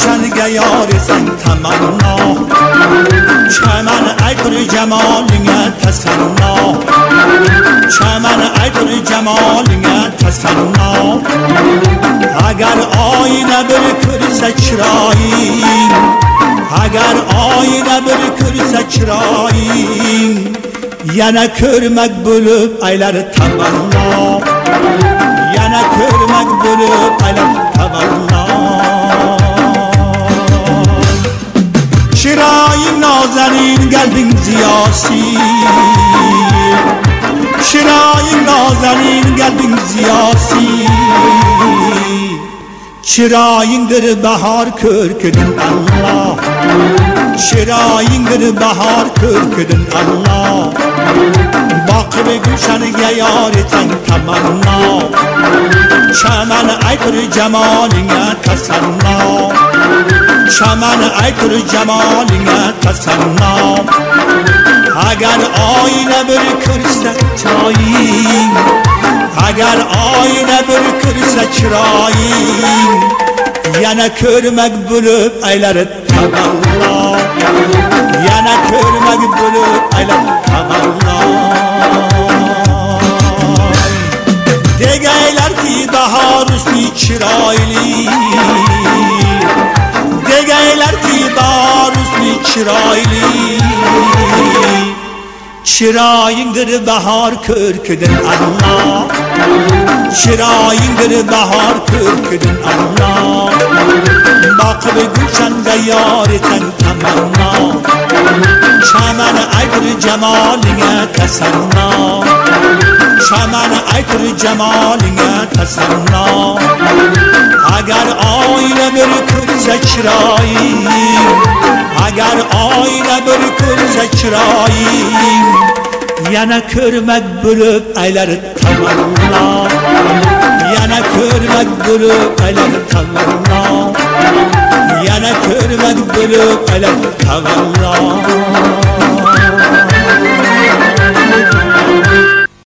چنگ یار زن تمنا. چمن عطر جمالت تسنا چمن عطر جمالت تسنا اگر آینه بر سچرایی اگر آینه bırakır saçrayın Yana körmek bölüp aylar tabanla Yana körmek bölüp aylar Nazenin geldin ziyasi. Şirayim nazenin geldin ziyasi. Şirayindir bahar körküdün Allah. Şirayindir bahar körküdün Allah. Bakır gülşenige yar eten tamanna. Çemen aykır cemaline tesanna Çemen aykır cemaline tesanna Eğer aile bir kırsa çayın Eğer aile bir kırsa çırayın. Yana körmek bulup ayları tamamla Yana körmek bulup ayları tamamla Degeyler ki daha rüsni çıraylı chiroyli chiroyingdir bahor ko'rkidin alloh chiroyingdir bahor ko'rkidin alloh boqib gulshanga yor etan tamanno chaman aytir jamolinga tasanno chaman aytir jamolinga tasanno agar oyna bir ko'rsa chiroyi bir kırsa çırayın Yana körmek bulup aylar tamanna Yana körmek bulup aylar tamanna Yana körmek bulup aylar tamanna